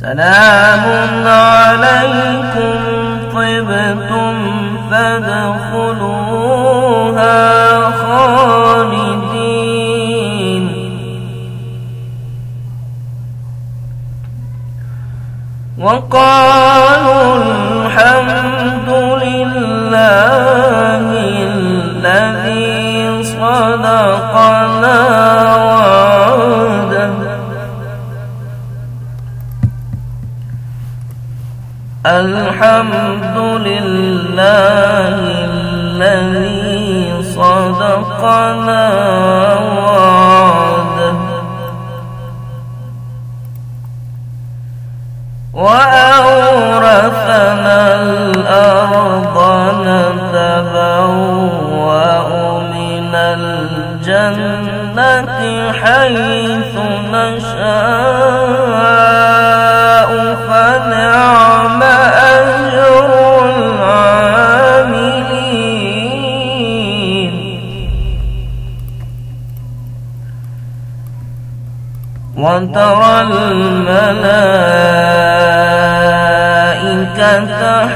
سلام عليكم طبتم فادخلوها خالدين. وقالوا الحمد لله الحمد لله الذي صدقنا وعده. وأورثنا الأرض نتبوأ من الجنة حيث نشاء. وترى الملائكة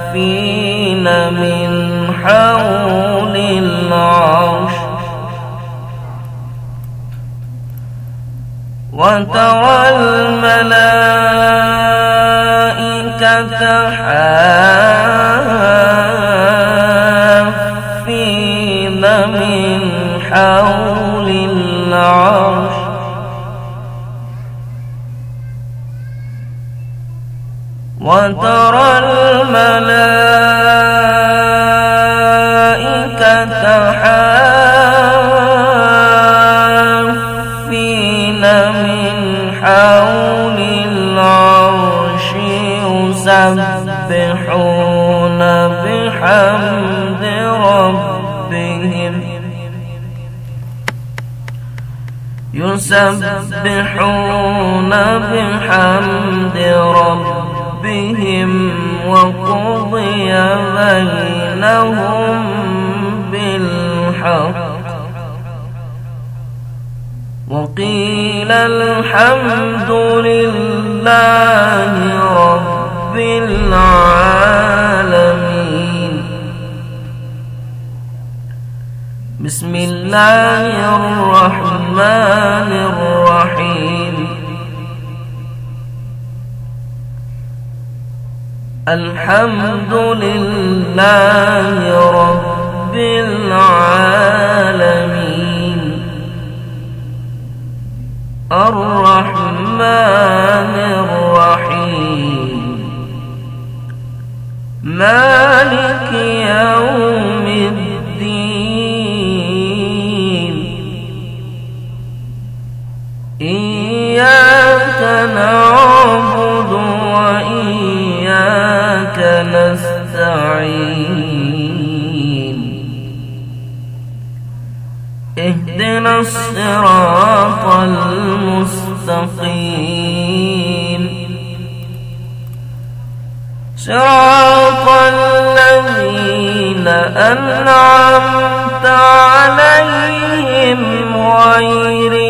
حافين من حول العرش وترى الملائكة حافين وترى الملائكة حافين من حول العرش يسبحون بحمد ربهم. يسبحون بحمد ربهم. وقضي بينهم بالحق. وقيل الحمد لله رب العالمين. بسم الله الرحمن الرحيم. الحمد لله رب العالمين. الرحمن الرحيم. مالك الصراط المستقيم. صراط الذين أنعمت عليهم غير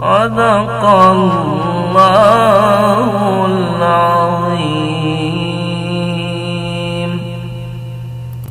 صدق الله العظيم.